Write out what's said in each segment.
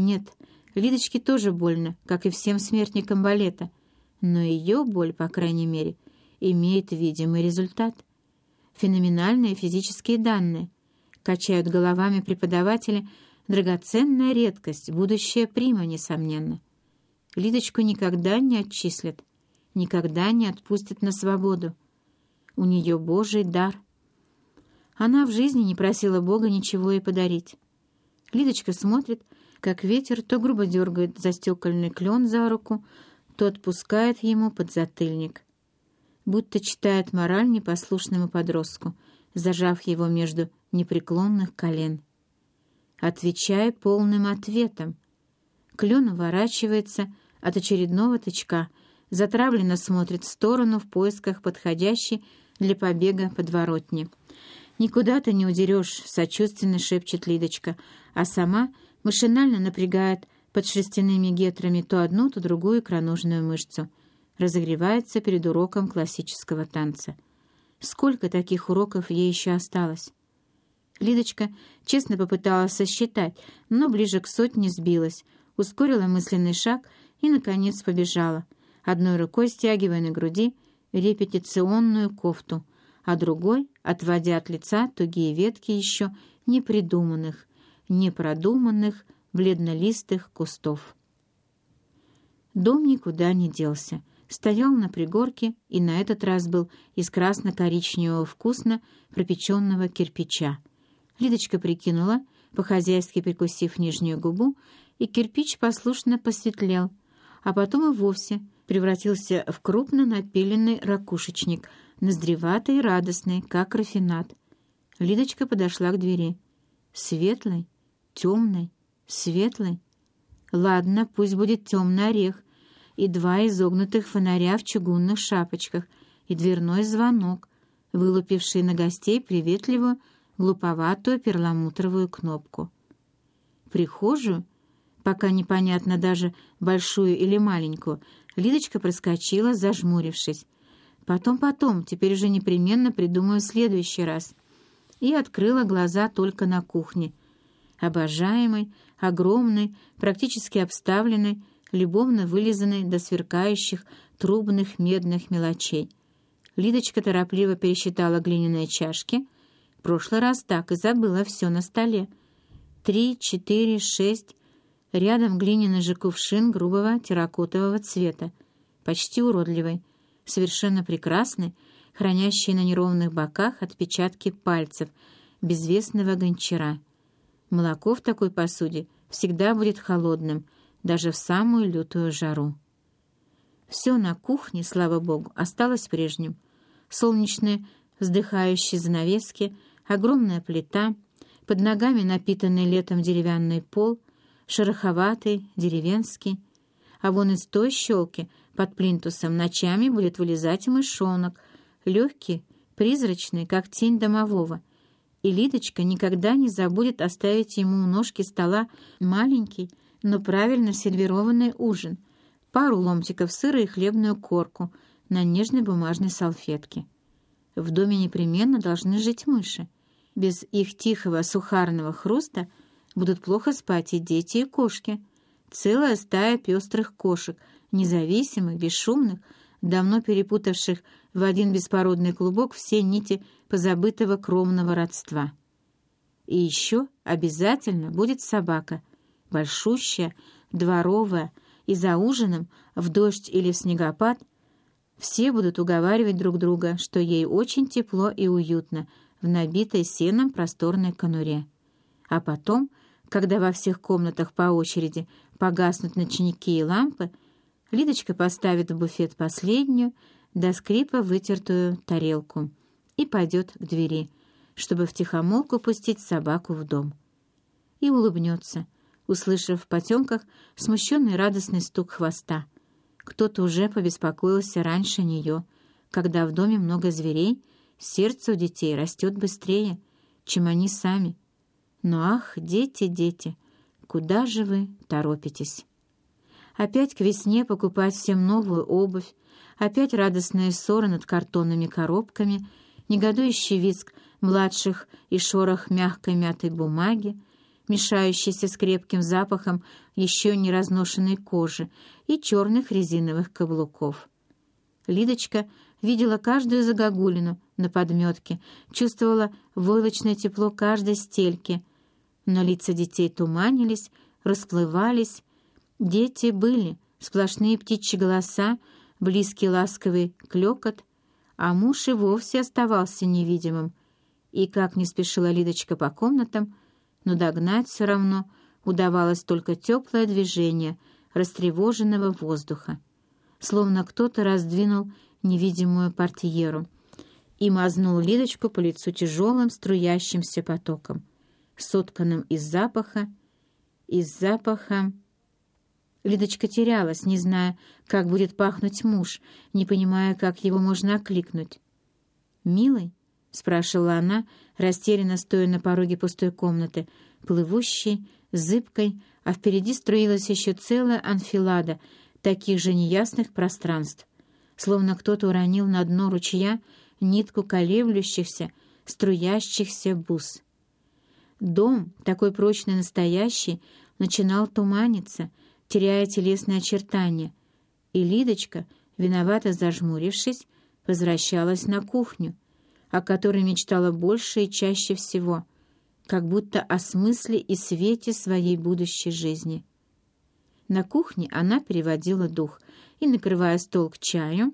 Нет, Лидочке тоже больно, как и всем смертникам балета, но ее боль, по крайней мере, имеет видимый результат. Феноменальные физические данные. Качают головами преподаватели. Драгоценная редкость, будущее прима, несомненно. Лидочку никогда не отчислят, никогда не отпустят на свободу. У нее Божий дар. Она в жизни не просила Бога ничего ей подарить. Лидочка смотрит, как ветер то грубо дергает застекольный клен за руку, то отпускает ему подзатыльник. Будто читает мораль непослушному подростку, зажав его между непреклонных колен. Отвечай полным ответом. Клен уворачивается от очередного тычка, затравленно смотрит в сторону в поисках подходящей для побега подворотни. «Никуда ты не удерешь», — сочувственно шепчет Лидочка, а сама машинально напрягает под шерстяными гетрами то одну, то другую икроножную мышцу. Разогревается перед уроком классического танца. Сколько таких уроков ей еще осталось? Лидочка честно попыталась сосчитать, но ближе к сотне сбилась, ускорила мысленный шаг и, наконец, побежала, одной рукой стягивая на груди репетиционную кофту, а другой, отводя от лица тугие ветки еще непридуманных, непродуманных, бледнолистых кустов. Дом никуда не делся, стоял на пригорке и на этот раз был из красно-коричневого вкусно пропеченного кирпича. Лидочка прикинула, по-хозяйски прикусив нижнюю губу, и кирпич послушно посветлел, а потом и вовсе превратился в крупно напиленный ракушечник, ноздреватый и радостный, как рафинат. Лидочка подошла к двери. Светлый, темный, светлый. Ладно, пусть будет темный орех, и два изогнутых фонаря в чугунных шапочках, и дверной звонок, вылупивший на гостей приветливую, глуповатую перламутровую кнопку. Прихожую, пока непонятно даже большую или маленькую, Лидочка проскочила, зажмурившись. Потом-потом, теперь уже непременно придумаю в следующий раз. И открыла глаза только на кухне. Обожаемый, огромный, практически обставленный, любовно вылизанный до сверкающих трубных медных мелочей. Лидочка торопливо пересчитала глиняные чашки. В прошлый раз так и забыла все на столе. Три, четыре, шесть. Рядом глиняный же кувшин грубого терракотового цвета, почти уродливый, совершенно прекрасный, хранящий на неровных боках отпечатки пальцев безвестного гончара. Молоко в такой посуде всегда будет холодным, даже в самую лютую жару. Все на кухне, слава богу, осталось прежним. Солнечные вздыхающие занавески, огромная плита, под ногами напитанный летом деревянный пол, шероховатый, деревенский. А вон из той щелки под плинтусом ночами будет вылезать мышонок, легкий, призрачный, как тень домового. И Лидочка никогда не забудет оставить ему у ножки стола маленький, но правильно сервированный ужин, пару ломтиков сыра и хлебную корку на нежной бумажной салфетке. В доме непременно должны жить мыши. Без их тихого сухарного хруста будут плохо спать и дети, и кошки. Целая стая пестрых кошек, независимых, бесшумных, давно перепутавших в один беспородный клубок все нити позабытого кромного родства. И еще обязательно будет собака, большущая, дворовая, и за ужином, в дождь или в снегопад, все будут уговаривать друг друга, что ей очень тепло и уютно в набитой сеном просторной конуре. А потом, когда во всех комнатах по очереди погаснут ночники и лампы, Лидочка поставит в буфет последнюю, до скрипа вытертую тарелку и пойдет к двери, чтобы втихомолку пустить собаку в дом. И улыбнется, услышав в потемках смущенный радостный стук хвоста. Кто-то уже побеспокоился раньше нее, когда в доме много зверей, сердце у детей растет быстрее, чем они сами. Но ах, дети, дети, куда же вы торопитесь? Опять к весне покупать всем новую обувь, опять радостные ссоры над картонными коробками, негодующий визг младших и шорох мягкой мятой бумаги, мешающийся с крепким запахом еще не разношенной кожи и черных резиновых каблуков. Лидочка видела каждую загогулину на подметке, чувствовала войлочное тепло каждой стельки. Но лица детей туманились, расплывались. Дети были, сплошные птичьи голоса, близкий ласковый клёкот, а муж и вовсе оставался невидимым. И как не спешила Лидочка по комнатам, но догнать все равно удавалось только теплое движение растревоженного воздуха, словно кто-то раздвинул невидимую портьеру и мазнул Лидочку по лицу тяжелым струящимся потоком, сотканным из запаха, из запаха... Лидочка терялась, не зная, как будет пахнуть муж, не понимая, как его можно окликнуть. «Милый?» — спрашивала она, растерянно стоя на пороге пустой комнаты, плывущей, зыбкой, а впереди струилась еще целая анфилада таких же неясных пространств словно кто-то уронил на дно ручья нитку колеблющихся, струящихся бус. Дом, такой прочный настоящий, начинал туманиться, теряя телесные очертания, и Лидочка, виновато зажмурившись, возвращалась на кухню, о которой мечтала больше и чаще всего, как будто о смысле и свете своей будущей жизни. На кухне она переводила дух и, накрывая стол к чаю,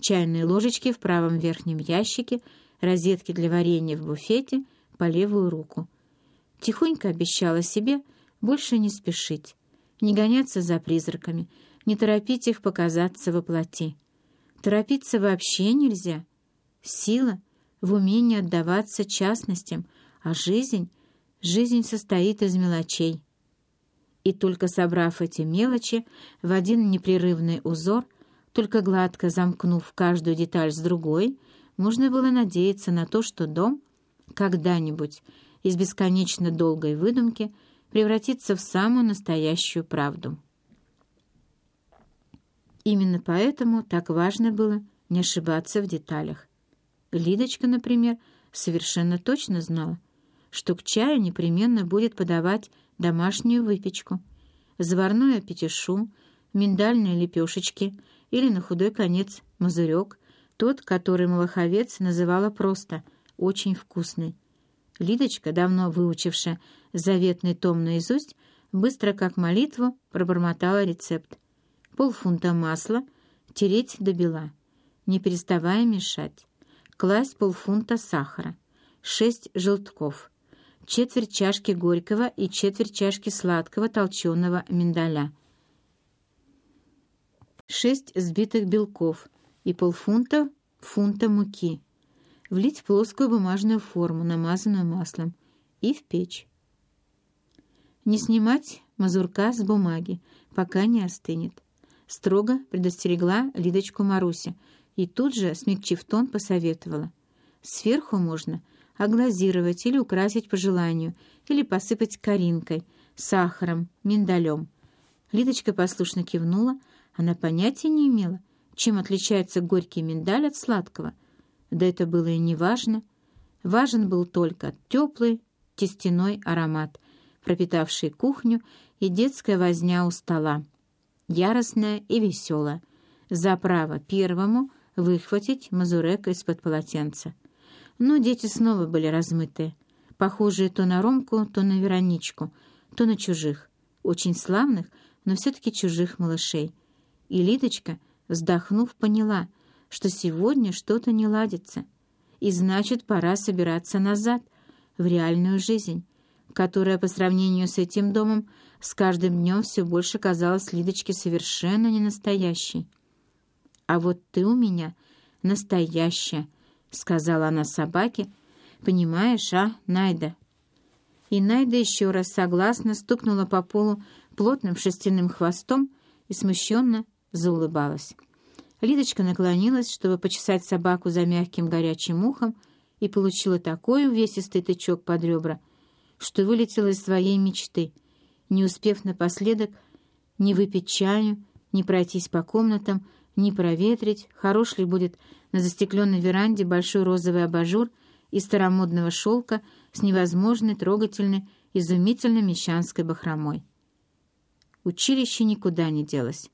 чайные ложечки в правом верхнем ящике, розетки для варенья в буфете по левую руку. Тихонько обещала себе больше не спешить, не гоняться за призраками, не торопить их показаться во плоти. Торопиться вообще нельзя. Сила в умении отдаваться частностям, а жизнь, жизнь состоит из мелочей — и только собрав эти мелочи в один непрерывный узор, только гладко замкнув каждую деталь с другой, можно было надеяться на то, что дом когда-нибудь из бесконечно долгой выдумки превратится в самую настоящую правду. Именно поэтому так важно было не ошибаться в деталях. Лидочка, например, совершенно точно знала, что к чаю непременно будет подавать домашнюю выпечку, заварную петишу, миндальные лепешечки или, на худой конец, мазырек, тот, который Малаховец называла просто «очень вкусный». Лидочка, давно выучившая заветный том наизусть, быстро, как молитву, пробормотала рецепт. Полфунта масла, тереть до бела, не переставая мешать. Класть полфунта сахара, шесть желтков, четверть чашки горького и четверть чашки сладкого толченого миндаля, шесть взбитых белков и полфунта фунта муки, влить в плоскую бумажную форму, намазанную маслом, и в печь. Не снимать мазурка с бумаги, пока не остынет. Строго предостерегла Лидочку Маруся и тут же, смягчив тон, посоветовала. Сверху можно оглазировать или украсить по желанию, или посыпать коринкой, сахаром, миндалем. Лидочка послушно кивнула, она понятия не имела, чем отличается горький миндаль от сладкого. Да это было и не важно. Важен был только теплый тестяной аромат, пропитавший кухню и детская возня у стола. Яростная и веселая. За право первому выхватить мазурек из-под полотенца. Но дети снова были размытые, похожие то на Ромку, то на Вероничку, то на чужих, очень славных, но все-таки чужих малышей. И Лидочка, вздохнув, поняла, что сегодня что-то не ладится, и значит, пора собираться назад, в реальную жизнь, которая по сравнению с этим домом с каждым днем все больше казалась Лидочке совершенно ненастоящей. «А вот ты у меня настоящая», — сказала она собаке. «Понимаешь, а, Найда?» И Найда еще раз согласно стукнула по полу плотным шерстяным хвостом и смущенно заулыбалась. Лидочка наклонилась, чтобы почесать собаку за мягким горячим ухом, и получила такой увесистый тычок под ребра, что вылетела из своей мечты, не успев напоследок ни выпить чаю, ни пройтись по комнатам, ни проветрить, хорош ли будет на застекленной веранде большой розовый абажур из старомодного шелка с невозможной, трогательной изумительно мещанской бахромой. Училище никуда не делось.